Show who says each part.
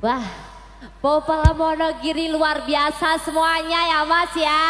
Speaker 1: Wah, Popala Monogiri luar biasa semuanya ya Mas ya.